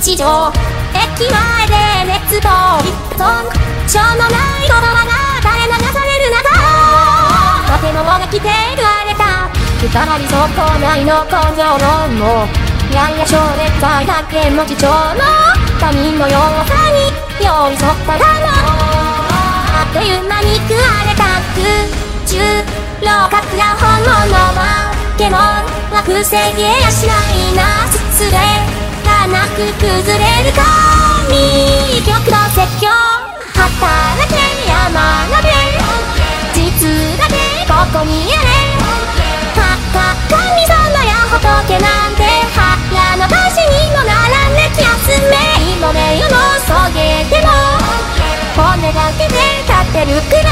日常駅前で熱望一本しょうもない言葉が垂れ流される中建物が来てる荒れた二人そこないの根性論もやや少年隊だけ持ち帳の他人の弱さに寄り添ったらのあっという間に食われた空中楼閣や本物はけもなくせげやしないな失礼なく崩れる神極の説教働け山鍋実だけここにあれはか神様や仏なんて早の足にもならね気休めもねよのそげても骨だけで立てるくらい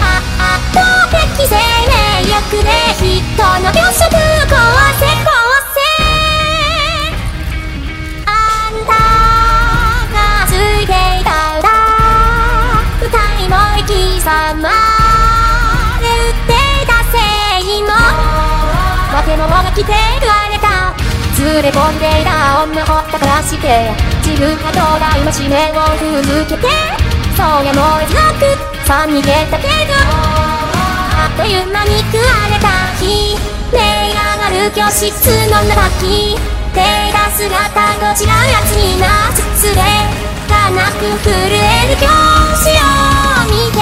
ああと適正ね欲で人の病食来てるあれた連れ込んでいた女ほったからして自分がどうだ今使命を続けてそうや燃えづらくさ逃げたけど。あっという間に食われた日目上がる教室の中き手出す姿と違うやつにな失礼がなく震える教師を見て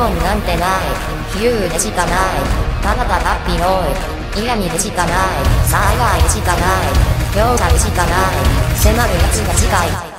た化け物なんてない。比喩でしかない。ただただ広い嫌味でしかない。幸いでしかない。容赦でしかない。迫るやつが近い。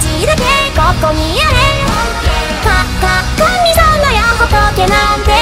命だけここにあれ。かか神様や仏なんて。